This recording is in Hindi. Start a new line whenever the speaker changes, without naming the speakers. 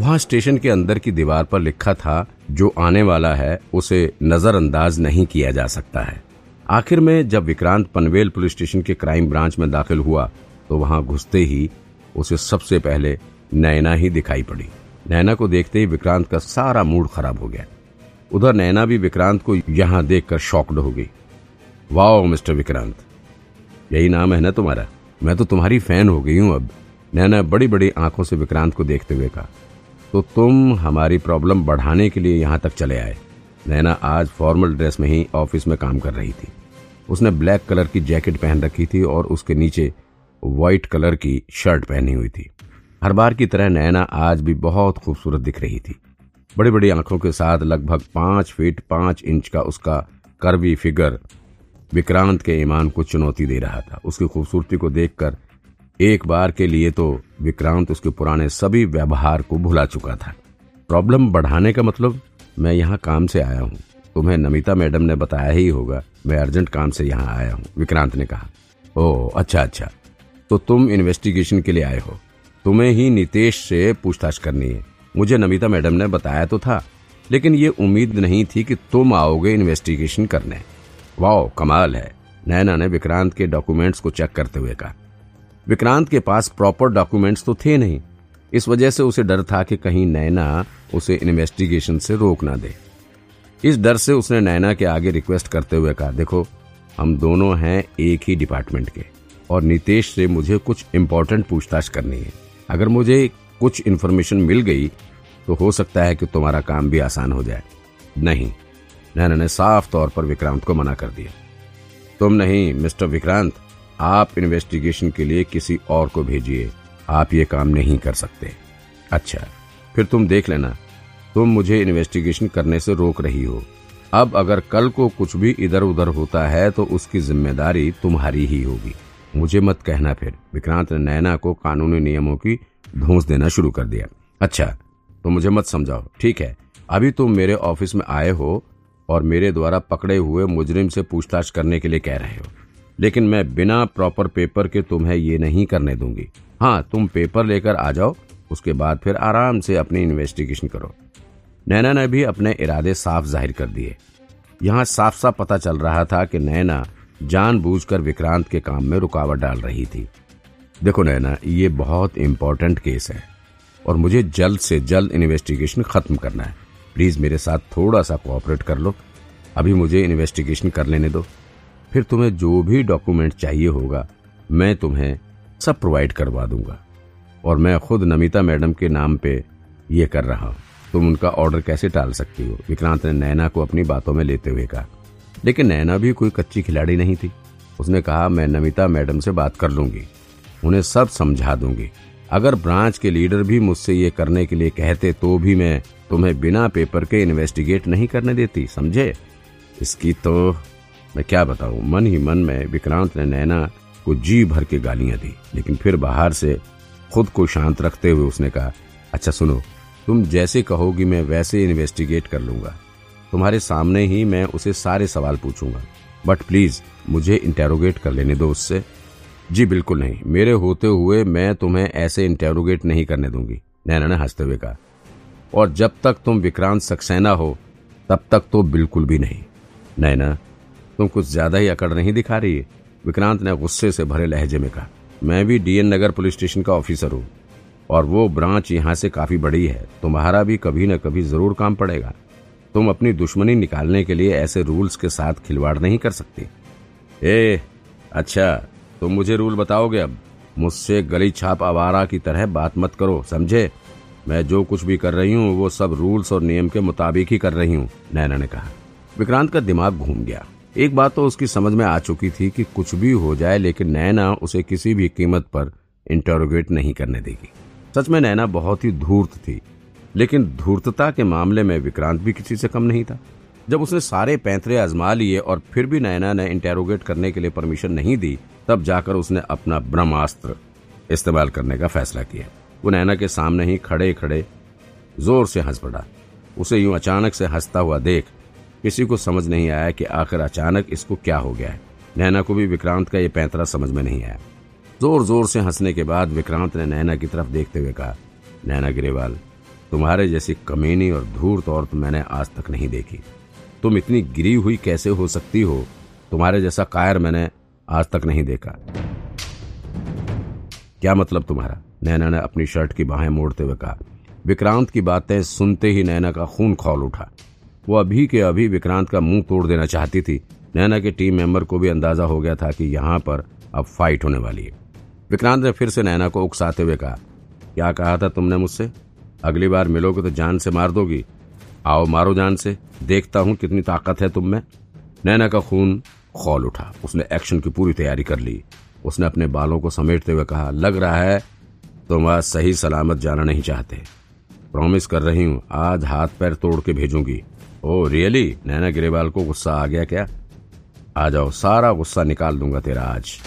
वहाँ स्टेशन के अंदर की दीवार पर लिखा था, जो आने वाला है, उसे नजरअंदाज नहीं किया जा सकता है। आखिर में जब विक्रांत पनवेल पुलिस स्टेशन के क्राइम ब्रांच में दाखिल हुआ तो वहाँ घुसते ही उसे सबसे पहले नैना ही दिखाई पड़ी। नैना को देखते ही विक्रांत का सारा मूड खराब हो गया। उधर नैना भी विक्रांत को यहाँ देखकर शॉक्ड हो गई। वाओ, मिस्टर विक्रांत, यही नाम है ना तुम्हारा? मैं तो तुम्हारी फ़ैन हो गई हूँ अब। नैना बड़ी बड़ी आँखों से विक्रांत को देखते हुए कहा। तो तुम हमारी प्रॉब्लम बढ़ाने के लिए यहाँ तक चले आए। नैना आज फॉर्मल ड्रेस में ही ऑफ़िस में काम कर रही थी। उसने ब्लैक कलर की जैकेट पहन रखी थी और उसके नीचे व्हाइट कलर की शर्ट पहनी हुई थी। हर बार की तरह नैना आज भी बहुत खूबसूरत दिख रही थी। बड़ी बड़ी आँखों के साथ लगभग पाँच फीट पाँच इंच का उसका करवी फिगर विक्रांत के ईमान को चुनौती दे रहा था। उसकी खूबसूरती को देखकर एक बार के लिए तो विक्रांत उसके पुराने सभी व्यवहार को भुला चुका था। प्रॉब्लम बढ़ाने का मतलब मैं यहाँ काम से आया हूँ। तुम्हें नमिता मैडम ने बताया ही होगा, मैं अर्जेंट काम से यहाँ आया हूँ, विक्रांत ने कहा। ओह अच्छा अच्छा। तो तुम इन्वेस्टिगेशन के लिए आए हो। तुम्हें ही नितेश से पूछताछ करनी है। मुझे नमिता मैडम ने बताया तो था, लेकिन ये उम्मीद नहीं थी कि तुम आओगे इन्वेस्टिगेशन करने। वाओ, कमाल है। नैना ने विक्रांत के डॉक्यूमेंट्स को चेक करते हुए कहा। विक्रांत के पास प्रॉपर डॉक्यूमेंट्स तो थे नहीं। इस वजह से उसे डर था कि कहीं नैना उसे इन्वेस्टिगेशन से रोक ना दे। इस डर से उसने नैना के आगे रिक्वेस्ट करते हुए कहा, देखो, हम दोनों हैं एक ही डिपार्टमेंट के और नितेश से मुझे कुछ इम्पोर्टेंट पूछताछ करनी है। अगर मुझे कुछ इन्फॉर्मेशन मिल गई तो हो सकता है कि तुम्हारा काम भी आसान हो जाए। नहीं, नैना ने साफ़ तौर पर विक्रांत को मना कर दिया। तुम नहीं, मिस्टर विक्रांत। आप इन्वेस्टिगेशन के लिए किसी और को भेजिए। आप ये काम नहीं कर सकते। अच्छा फिर तुम देख लेना। तुम मुझे इन्वेस्टिगेशन करने से रोक रही हो। अब अगर कल को कुछ भी इधर उधर होता है तो उसकी ज़िम्मेदारी तुम्हारी ही होगी। मुझे मत कहना फिर। विक्रांत ने नैना को कानूनी नियमों की धोस देना शुरू कर दिया। अच्छा तो मुझे मत समझाओ। ठीक है, अभी तुम मेरे ऑफ़िस में आए हो और मेरे द्वारा पकड़े हुए मुजरिम से पूछताछ करने के लिए कह रहे हो। लेकिन मैं बिना प्रॉपर पेपर के तुम्हें ये नहीं करने दूँगी। हाँ तुम पेपर लेकर आ जाओ, उसके बाद फिर आराम से अपनी इन्वेस्टिगेशन करो। नैना ने भी अपने इरादे साफ़ ज़ाहिर कर दिए। यहाँ साफ़ साफ़ पता चल रहा था कि नैना जानबूझकर विक्रांत के काम में रुकावट डाल रही थी। देखो नैना, ये बहुत इंपॉर्टेंट केस है और मुझे जल्द से जल्द इन्वेस्टिगेशन खत्म करना है। प्लीज़ मेरे साथ थोड़ा सा कोऑपरेट कर लो। अभी मुझे इन्वेस्टिगेशन कर लेने दो। फिर तुम्हें जो भी डॉक्यूमेंट चाहिए होगा, मैं तुम्हें सब प्रोवाइड करवा दूँगा। और मैं खुद नमिता मैडम के नाम पे ये कर रहा हूँ। तुम उनका ऑर्डर कैसे टाल सकती हो? विक्रांत ने नैना को अपनी बातों में लेते हुए कहा। लेकिन नैना भी कोई कच्ची खिलाड़ी नहीं थी। उसने कहा, मैं नमिता मैडम से बात कर लूँगी। उन्हें सब समझा दूँगी। अगर ब्रांच के लीडर भी मुझसे ये करने के लिए कहते तो भी मैं तुम्हें बिना पेपर के इन्वेस्टिगेट नहीं करने देती, समझे? इसकी तो मैं क्या बताऊँ? मन ही मन में विक्रांत ने नैना को जी भर के गालियाँ दी, लेकिन फिर बाहर से खुद को शांत रखते हुए उसने कहा अच्छा सुनो, तुम जैसे कहोगी मैं वैसे इन्वेस्टिगेट कर लूँगा। तुम्हारे सामने ही मैं उसे सारे सवाल पूछूँगा। बट प्लीज़ मुझे इंटेरोगेट कर लेने दो उससे। जी, बिल्कुल नहीं। मेरे होते हुए मैं तुम्हें ऐसे इंटेरोगेट नहीं करने दूँगी, नैना ने हँसते हुए कहा। और जब तक तुम विक्रांत सक्सेना हो, तब तक तो बिल्कुल भी नहीं। नैना तुम कुछ ज़्यादा ही अकड़ नहीं दिखा रही है। विक्रांत ने गुस्से से भरे लहजे में कहा, मैं भी डीएन नगर पुलिस स्टेशन का ऑफिसर हूँ, और वो ब्रांच यहाँ से काफ़ी बड़ी है। तुम्हारा भी कभी न कभी ज़रूर काम पड़ेगा। तुम अपनी दुश्मनी निकालने के लिए ऐसे रूल्स के साथ खिलवाड़ नहीं कर सकती। ए अच्छा तुम मुझे रूल बताओगे अब? मुझसे गली छाप आवारा की तरह बात मत करो, समझे? मैं जो कुछ भी कर रही हूँ, वो सब रूल्स और नियम के मुताबिक ही कर रही हूँ, नैना ने कहा। विक्रांत का दिमाग घूम गया। एक बात तो उसकी समझ में आ चुकी थी कि कुछ भी हो जाए, लेकिन नैना उसे किसी भी कीमत पर इंटरोगेट नहीं करने देगी। सच में नैना बहुत ही धूर्त थी, लेकिन धूर्तता के मामले में विक्रांत भी किसी से कम नहीं था। जब उसने सारे पैंतरे आजमा लिए और फिर भी नैना ने इंटेरोगेट करने के लिए परमिशन नहीं दी, तब जाकर उसने अपना ब्रह्मास्त्र इस्तेमाल करने का फैसला किया। वो नैना के सामने ही खड़े खड़े ज़ोर से हंस पड़ा। उसे यूँ अचानक से हंसता हुआ देख किसी को समझ नहीं आया कि आखिर अचानक इसको क्या हो गया है। नैना को भी विक्रांत का ये पैंतरा समझ में नहीं आया। ज़ोर ज़ोर से हंसने के बाद विक्रांत ने नैना की तरफ़ देखते हुए कहा, नैना गिरेवाल, तुम्हारे जैसी कमीनी और धूर्त औरत मैंने आज तक नहीं देखी। तुम इतनी गिरी हुई कैसे हो सकती हो? तुम्हारे जैसा कायर मैंने आज तक नहीं देखा। क्या मतलब तुम्हारा? नैना ने अपनी शर्ट की बाहें मोड़ते हुए कहा। विक्रांत की बातें सुनते ही नैना का खून खोल उठा। वो अभी के अभी विक्रांत का मुँह तोड़ देना चाहती थी। नैना के टीम मेंबर को भी अंदाज़ा हो गया था कि यहाँ पर अब फाइट होने वाली है। विक्रांत ने फिर से नैना को उकसाते हुए कहा, क्या कहा था तुमने मुझसे? अगली बार मिलोगे तो जान से मार दोगी। आओ मारो जान से। देखता हूँ कितनी ताकत है तुम में। नैना का खून खोल उठा। उसने एक्शन की पूरी तैयारी कर ली। उसने अपने बालों को समेटते हुए कहा, लग रहा है तुम आज सही सलामत जाना नहीं चाहते। प्रॉमिस कर रही हूँ, आज हाथ पैर तोड़ के भेजूँगी। ओ रियली नैना ग्रेवाल को गुस्सा आ गया क्या? आ जाओ, सारा गुस्सा निकाल दूँगा तेरा आज।